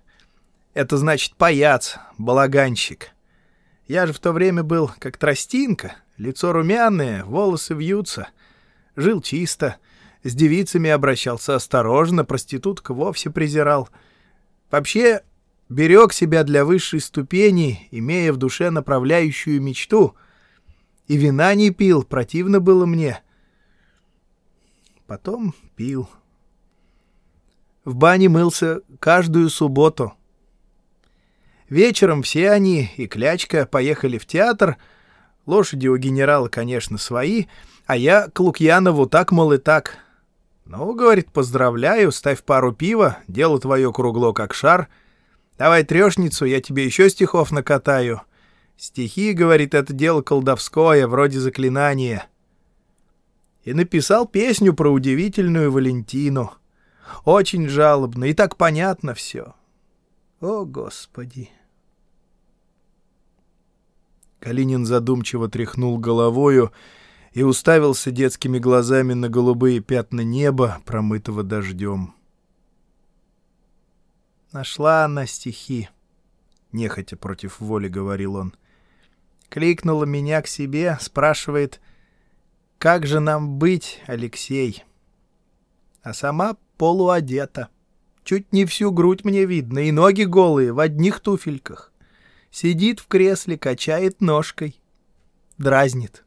Это значит паяц, балаганщик. Я же в то время был как тростинка, лицо румяное, волосы вьются. Жил чисто, с девицами обращался осторожно, проститутка вовсе презирал. Вообще, берег себя для высшей ступени, имея в душе направляющую мечту. И вина не пил, противно было мне. Потом пил. В бане мылся каждую субботу. Вечером все они и Клячка поехали в театр. Лошади у генерала, конечно, свои, а я к Лукьянову так, мол, и так. Ну, говорит, поздравляю, ставь пару пива, дело твое кругло как шар — Давай трешницу, я тебе еще стихов накатаю. Стихи, говорит, это дело колдовское, вроде заклинания. И написал песню про удивительную Валентину. Очень жалобно, и так понятно все. О, Господи! Калинин задумчиво тряхнул головою и уставился детскими глазами на голубые пятна неба, промытого дождем. Нашла она стихи. Нехотя против воли говорил он. Кликнула меня к себе, спрашивает, как же нам быть, Алексей? А сама полуодета. Чуть не всю грудь мне видно, и ноги голые, в одних туфельках. Сидит в кресле, качает ножкой. Дразнит.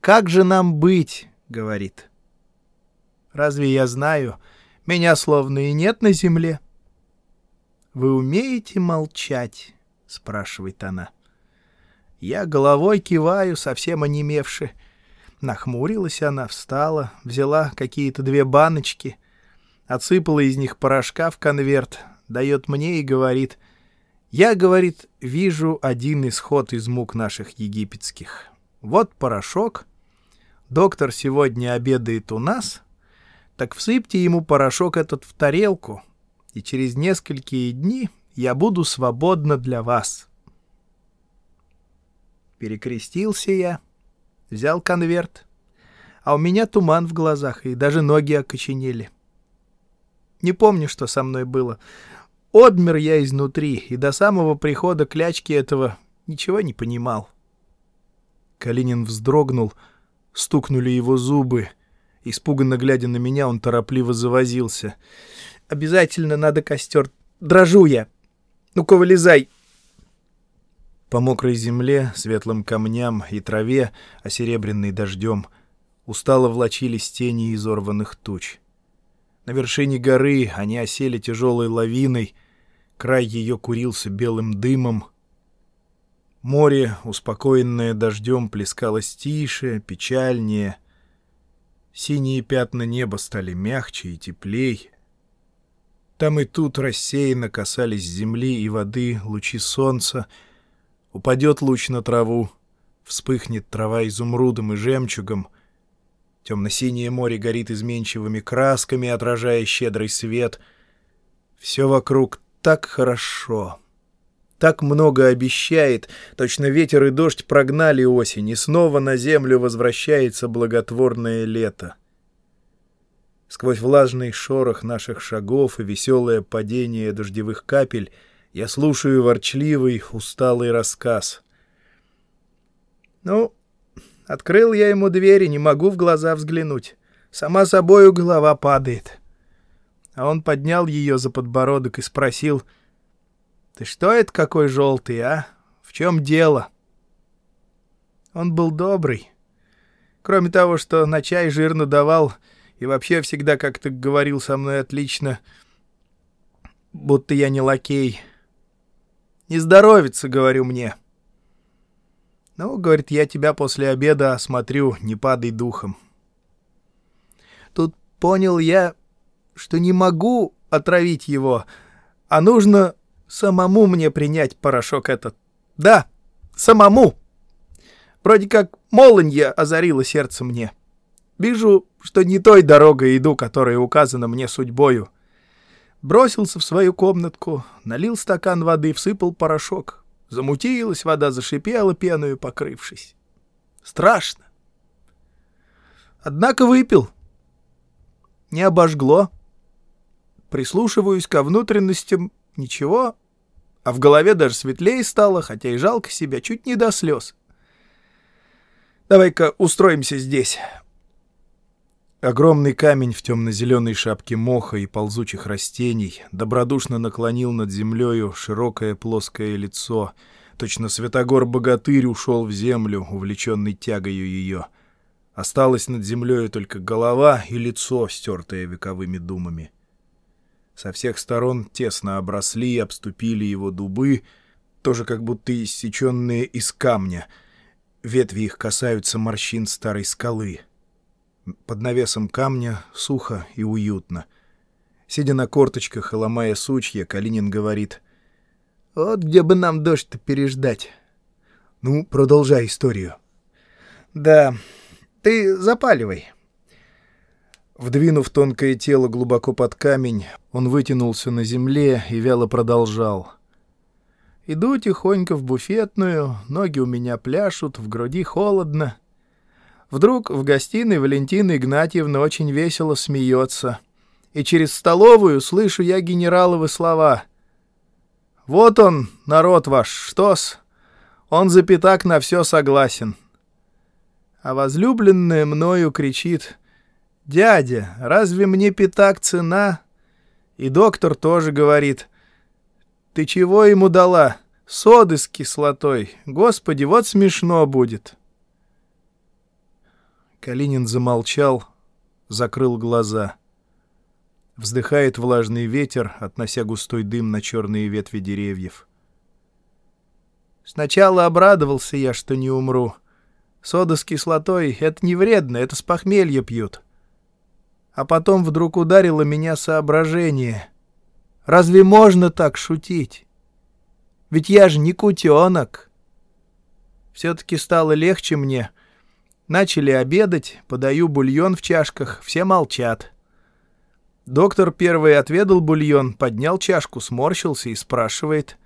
«Как же нам быть?» — говорит. «Разве я знаю? Меня словно и нет на земле». «Вы умеете молчать?» — спрашивает она. Я головой киваю, совсем онемевши. Нахмурилась она, встала, взяла какие-то две баночки, отсыпала из них порошка в конверт, дает мне и говорит, «Я, — говорит, — вижу один исход из мук наших египетских. Вот порошок. Доктор сегодня обедает у нас, так всыпьте ему порошок этот в тарелку, и через несколькие дни я буду свободна для вас. Перекрестился я, взял конверт, а у меня туман в глазах, и даже ноги окоченели. Не помню, что со мной было. Обмер я изнутри, и до самого прихода клячки этого ничего не понимал. Калинин вздрогнул, стукнули его зубы. Испуганно глядя на меня, он торопливо завозился — Обязательно надо костер. Дрожу я. Ну-ка, вылезай. По мокрой земле, светлым камням и траве, осеребренной дождем, устало влочились тени изорванных туч. На вершине горы они осели тяжелой лавиной, край ее курился белым дымом. Море, успокоенное дождем, плескалось тише, печальнее. Синие пятна неба стали мягче и теплей. Там и тут рассеянно касались земли и воды лучи солнца. Упадет луч на траву, вспыхнет трава изумрудом и жемчугом. Темно-синее море горит изменчивыми красками, отражая щедрый свет. Все вокруг так хорошо, так много обещает. Точно ветер и дождь прогнали осень, и снова на землю возвращается благотворное лето. Сквозь влажный шорох наших шагов и веселое падение дождевых капель я слушаю ворчливый, усталый рассказ. Ну, открыл я ему дверь и не могу в глаза взглянуть. Сама собою голова падает. А он поднял ее за подбородок и спросил, «Ты что это какой желтый, а? В чем дело?» Он был добрый. Кроме того, что на чай жирно давал и вообще всегда как-то говорил со мной отлично, будто я не лакей. «Не здоровится», — говорю мне. «Ну, — говорит, — я тебя после обеда осмотрю, не падай духом». Тут понял я, что не могу отравить его, а нужно самому мне принять порошок этот. Да, самому. Вроде как молонья озарила сердце мне. Вижу, что не той дорогой иду, которая указана мне судьбою. Бросился в свою комнатку, налил стакан воды, всыпал порошок. Замутилась вода, зашипела, пеною покрывшись. Страшно. Однако выпил. Не обожгло. Прислушиваюсь ко внутренностям — ничего. А в голове даже светлее стало, хотя и жалко себя, чуть не до слез. Давай-ка устроимся здесь. Огромный камень в темно-зеленой шапке моха и ползучих растений добродушно наклонил над землею широкое плоское лицо. Точно Святогор-богатырь ушел в землю, увлеченный тягою ее. Осталась над землею только голова и лицо, стертое вековыми думами. Со всех сторон тесно обросли и обступили его дубы, тоже как будто иссеченные из камня. Ветви их касаются морщин старой скалы — под навесом камня сухо и уютно. Сидя на корточках и ломая сучья, Калинин говорит. «Вот где бы нам дождь-то переждать». «Ну, продолжай историю». «Да, ты запаливай». Вдвинув тонкое тело глубоко под камень, он вытянулся на земле и вяло продолжал. «Иду тихонько в буфетную, ноги у меня пляшут, в груди холодно». Вдруг в гостиной Валентина Игнатьевна очень весело смеется. И через столовую слышу я генераловы слова. «Вот он, народ ваш, что-с? Он за пятак на все согласен». А возлюбленная мною кричит «Дядя, разве мне пятак цена?» И доктор тоже говорит «Ты чего ему дала? Соды с кислотой. Господи, вот смешно будет». Калинин замолчал, закрыл глаза. Вздыхает влажный ветер, относя густой дым на черные ветви деревьев. Сначала обрадовался я, что не умру. Сода с кислотой — это не вредно, это с похмелья пьют. А потом вдруг ударило меня соображение. Разве можно так шутить? Ведь я же не кутенок. Все-таки стало легче мне — Начали обедать, подаю бульон в чашках, все молчат. Доктор первый отведал бульон, поднял чашку, сморщился и спрашивает.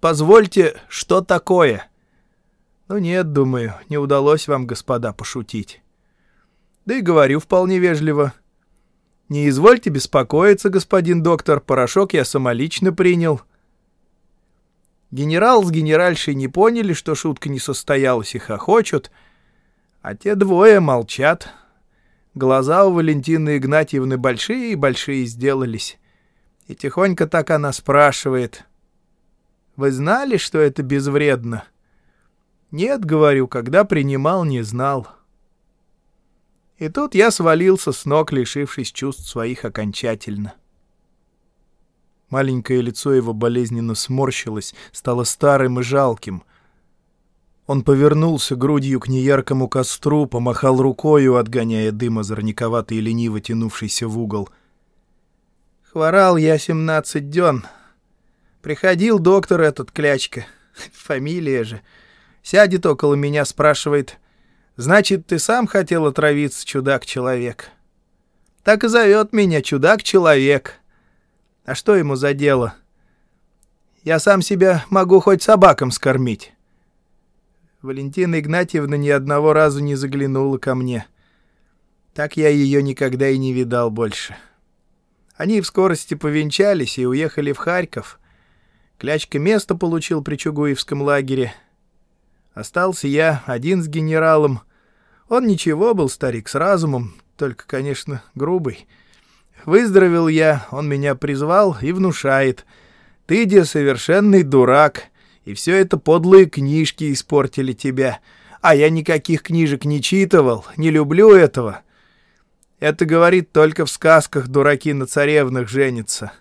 «Позвольте, что такое?» «Ну нет, думаю, не удалось вам, господа, пошутить». Да и говорю вполне вежливо. «Не извольте беспокоиться, господин доктор, порошок я самолично принял». Генерал с генеральшей не поняли, что шутка не состоялась, и хохочут — а те двое молчат. Глаза у Валентины Игнатьевны большие-большие сделались. И тихонько так она спрашивает. «Вы знали, что это безвредно?» «Нет, — говорю, — когда принимал, не знал». И тут я свалился с ног, лишившись чувств своих окончательно. Маленькое лицо его болезненно сморщилось, стало старым и жалким. Он повернулся грудью к неяркому костру, помахал рукою, отгоняя дым озорниковатый и лениво тянувшийся в угол. «Хворал я семнадцать дён. Приходил доктор этот, клячка. Фамилия же. Сядет около меня, спрашивает, «Значит, ты сам хотел отравиться, чудак-человек?» Так и зовет меня чудак-человек. А что ему за дело? Я сам себя могу хоть собакам скормить. Валентина Игнатьевна ни одного разу не заглянула ко мне. Так я ее никогда и не видал больше. Они в скорости повенчались и уехали в Харьков. Клячка место получил при Чугуевском лагере. Остался я один с генералом. Он ничего, был старик с разумом, только, конечно, грубый. Выздоровел я, он меня призвал и внушает. Ты, где совершенный дурак, и все это подлые книжки испортили тебя. А я никаких книжек не читывал, не люблю этого. Это, говорит, только в сказках дураки на царевнах женятся.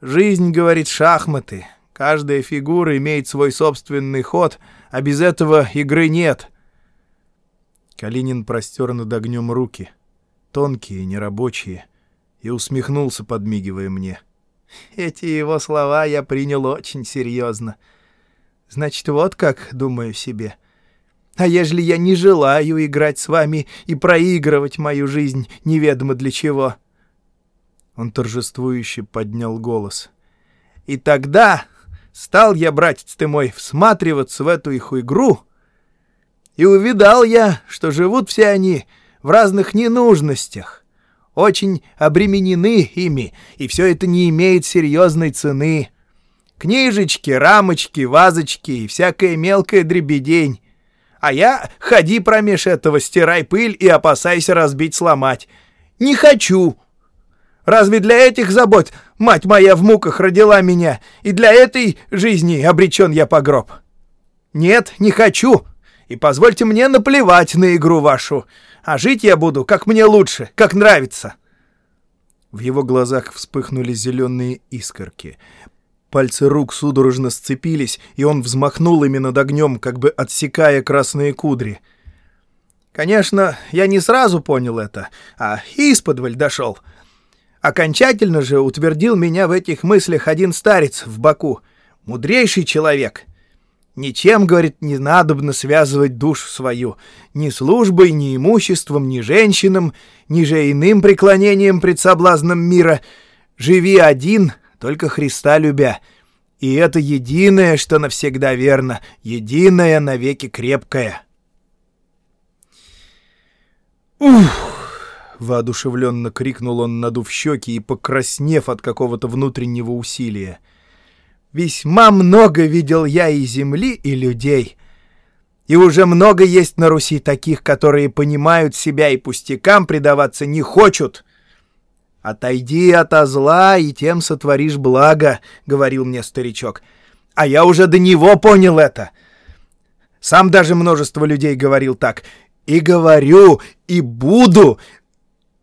Жизнь, говорит, шахматы. Каждая фигура имеет свой собственный ход, а без этого игры нет. Калинин простер над огнем руки, тонкие, нерабочие — и усмехнулся, подмигивая мне. Эти его слова я принял очень серьезно. Значит, вот как, думаю себе. А ежели я не желаю играть с вами и проигрывать мою жизнь неведомо для чего? Он торжествующе поднял голос. И тогда стал я, братец ты мой, всматриваться в эту их игру, и увидал я, что живут все они в разных ненужностях, очень обременены ими, и все это не имеет серьезной цены. Книжечки, рамочки, вазочки и всякая мелкая дребедень. А я ходи промеж этого, стирай пыль и опасайся разбить, сломать. Не хочу. Разве для этих забот мать моя в муках родила меня, и для этой жизни обречен я по гроб? Нет, не хочу, и позвольте мне наплевать на игру вашу а жить я буду, как мне лучше, как нравится». В его глазах вспыхнули зеленые искорки. Пальцы рук судорожно сцепились, и он взмахнул ими над огнем, как бы отсекая красные кудри. «Конечно, я не сразу понял это, а исподволь дошел. Окончательно же утвердил меня в этих мыслях один старец в Баку, мудрейший человек». Ничем, говорит, не надобно связывать душу свою, ни службой, ни имуществом, ни женщинам, ни же иным преклонением пред соблазном мира. Живи один, только Христа любя. И это единое, что навсегда верно, единое, навеки крепкое. «Ух!» — воодушевленно крикнул он, надув щеки и покраснев от какого-то внутреннего усилия — Весьма много видел я и земли, и людей. И уже много есть на Руси таких, которые понимают себя и пустякам предаваться не хочут. «Отойди от зла, и тем сотворишь благо», — говорил мне старичок. А я уже до него понял это. Сам даже множество людей говорил так. И говорю, и буду.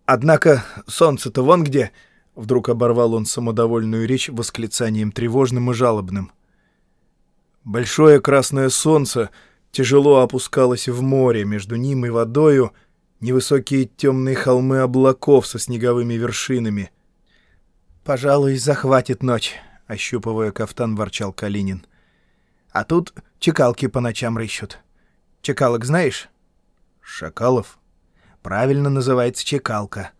Однако солнце-то вон где — Вдруг оборвал он самодовольную речь восклицанием тревожным и жалобным. Большое красное солнце тяжело опускалось в море, между ним и водою невысокие темные холмы облаков со снеговыми вершинами. «Пожалуй, захватит ночь», — ощупывая кафтан, ворчал Калинин. «А тут чекалки по ночам рыщут. Чекалок знаешь?» «Шакалов?» «Правильно называется чекалка».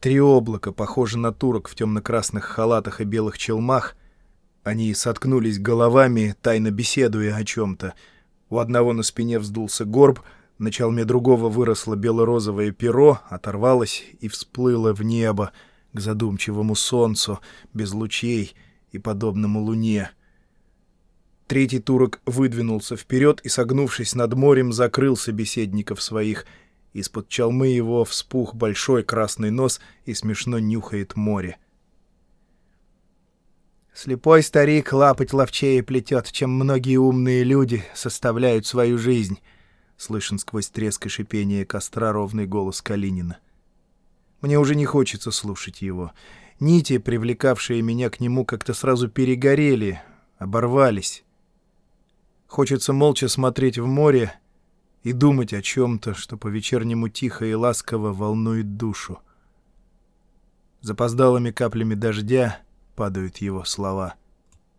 Три облака, похожие на турок в темно-красных халатах и белых челмах. Они соткнулись головами, тайно беседуя о чем-то. У одного на спине вздулся горб, на челме другого выросло бело-розовое перо, оторвалось и всплыло в небо к задумчивому солнцу, без лучей и подобному луне. Третий турок выдвинулся вперед и, согнувшись над морем, закрыл собеседников своих — из-под чалмы его вспух большой красный нос и смешно нюхает море. Слепой старик лапать ловчее плетет, чем многие умные люди составляют свою жизнь, — слышен сквозь треск и шипение костра ровный голос Калинина. Мне уже не хочется слушать его. Нити, привлекавшие меня к нему, как-то сразу перегорели, оборвались. Хочется молча смотреть в море и думать о чем-то, что по-вечернему тихо и ласково волнует душу. Запоздалыми каплями дождя падают его слова.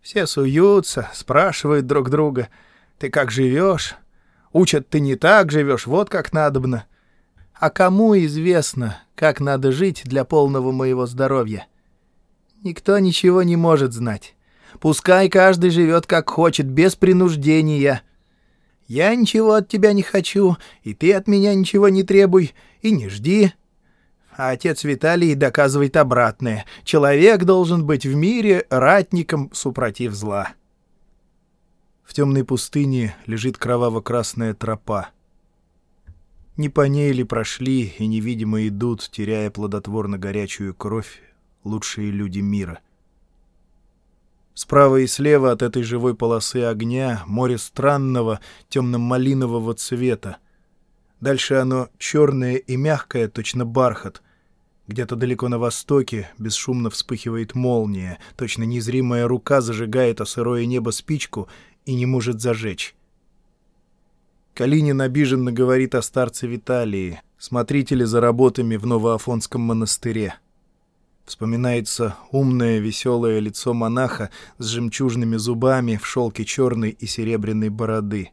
Все суются, спрашивают друг друга, «Ты как живешь?» Учат, ты не так живешь, вот как надобно. А кому известно, как надо жить для полного моего здоровья? Никто ничего не может знать. Пускай каждый живет как хочет, без принуждения. Я ничего от тебя не хочу, и ты от меня ничего не требуй, и не жди. А отец Виталий доказывает обратное. Человек должен быть в мире ратником супротив зла. В темной пустыне лежит кроваво-красная тропа. Не по ней ли прошли и невидимо идут, теряя плодотворно горячую кровь, лучшие люди мира? Справа и слева от этой живой полосы огня море странного темно-малинового цвета. Дальше оно черное и мягкое, точно бархат. Где-то далеко на востоке бесшумно вспыхивает молния, точно незримая рука зажигает о сырое небо спичку — и не может зажечь. Калинин обиженно говорит о старце Виталии, смотрителе за работами в Новоафонском монастыре. Вспоминается умное веселое лицо монаха с жемчужными зубами в шелке черной и серебряной бороды.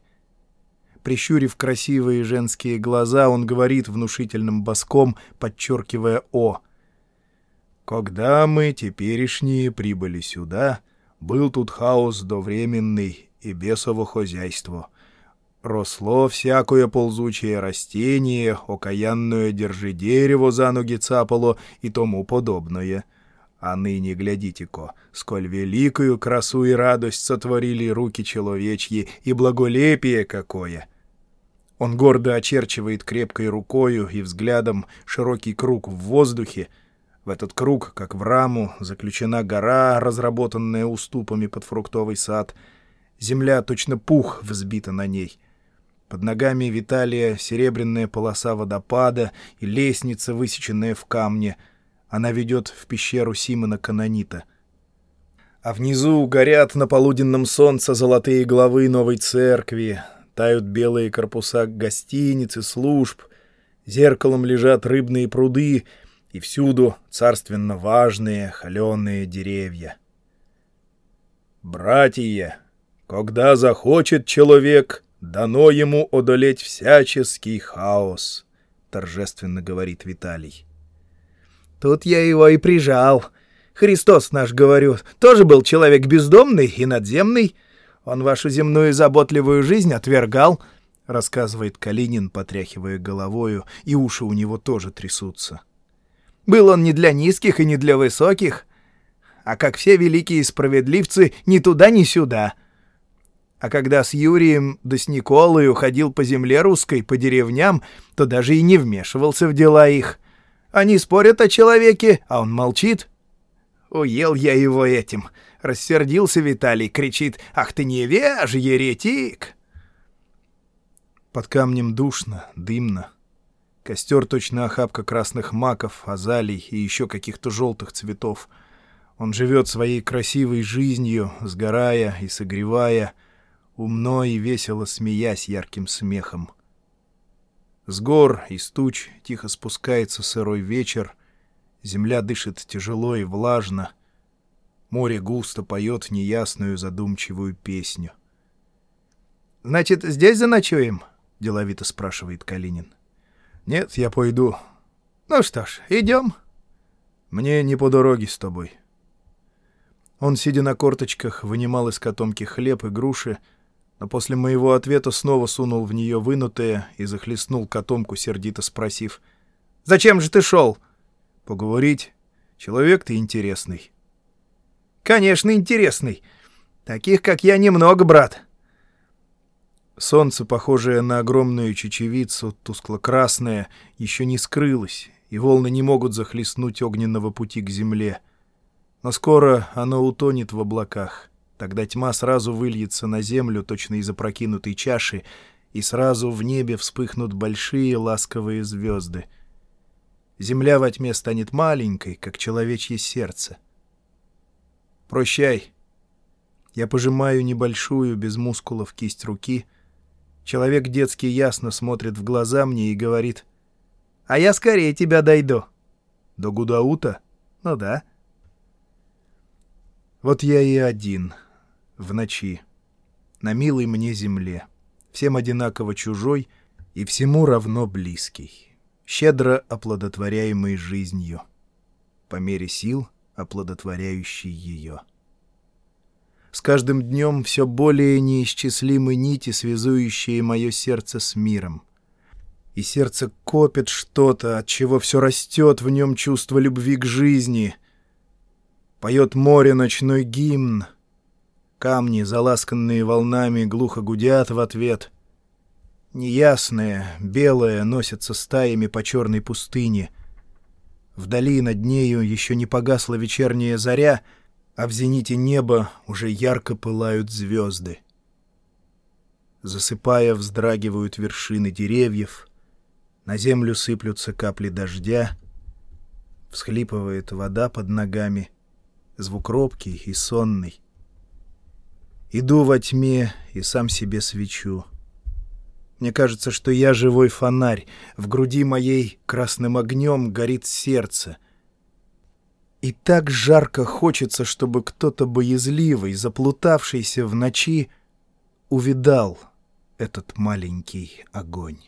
Прищурив красивые женские глаза, он говорит внушительным боском, подчеркивая «О». «Когда мы, теперешние, прибыли сюда, был тут хаос довременный и бесово хозяйство. Росло всякое ползучее растение, окаянное держи дерево за ноги цапало и тому подобное. А ныне, глядите-ко, сколь великую красу и радость сотворили руки человечьи, и благолепие какое!» Он гордо очерчивает крепкой рукою и взглядом широкий круг в воздухе. В этот круг, как в раму, заключена гора, разработанная уступами под фруктовый сад — Земля точно пух взбита на ней. Под ногами Виталия серебряная полоса водопада и лестница, высеченная в камне. Она ведет в пещеру Симона Канонита. А внизу горят на полуденном солнце золотые главы новой церкви, тают белые корпуса гостиниц и служб, зеркалом лежат рыбные пруды, и всюду царственно важные холеные деревья. «Братья!» Когда захочет человек, дано ему одолеть всяческий хаос, — торжественно говорит Виталий. Тут я его и прижал. Христос наш, говорю, тоже был человек бездомный и надземный. Он вашу земную заботливую жизнь отвергал, — рассказывает Калинин, потряхивая головою, и уши у него тоже трясутся. Был он не для низких и не для высоких, а, как все великие справедливцы, ни туда, ни сюда — а когда с Юрием да с Николой уходил по земле русской, по деревням, то даже и не вмешивался в дела их. Они спорят о человеке, а он молчит. Уел я его этим. Рассердился Виталий, кричит «Ах ты невеж, еретик!» Под камнем душно, дымно. Костер точно охапка красных маков, азалий и еще каких-то желтых цветов. Он живет своей красивой жизнью, сгорая и согревая — умно и весело смеясь ярким смехом. С гор из туч тихо спускается сырой вечер, земля дышит тяжело и влажно, море густо поет неясную задумчивую песню. — Значит, здесь заночуем? — деловито спрашивает Калинин. — Нет, я пойду. — Ну что ж, идем. — Мне не по дороге с тобой. Он, сидя на корточках, вынимал из котомки хлеб и груши, но после моего ответа снова сунул в нее вынутое и захлестнул котомку, сердито спросив. «Зачем же ты шел?» «Поговорить. Человек ты интересный». «Конечно, интересный. Таких, как я, немного, брат». Солнце, похожее на огромную чечевицу, тускло-красное, еще не скрылось, и волны не могут захлестнуть огненного пути к земле. Но скоро оно утонет в облаках — Тогда тьма сразу выльется на землю, точно из опрокинутой чаши, и сразу в небе вспыхнут большие ласковые звезды. Земля во тьме станет маленькой, как человечье сердце. «Прощай!» Я пожимаю небольшую, без мускулов, кисть руки. Человек детский ясно смотрит в глаза мне и говорит, «А я скорее тебя дойду». «До Гудаута?» «Ну да». Вот я и один, в ночи, на милой мне земле, всем одинаково чужой и всему равно близкий, щедро оплодотворяемый жизнью, по мере сил оплодотворяющий ее. С каждым днем все более неисчислимы нити, связующие мое сердце с миром. И сердце копит что-то, от чего все растет в нем чувство любви к жизни — Поет море ночной гимн. Камни, заласканные волнами, глухо гудят в ответ. Неясное, белое носится стаями по черной пустыне. Вдали над нею еще не погасла вечерняя заря, а в зените неба уже ярко пылают звезды. Засыпая, вздрагивают вершины деревьев, на землю сыплются капли дождя, всхлипывает вода под ногами — звук робкий и сонный. Иду во тьме и сам себе свечу. Мне кажется, что я живой фонарь, в груди моей красным огнем горит сердце. И так жарко хочется, чтобы кто-то боязливый, заплутавшийся в ночи, увидал этот маленький огонь.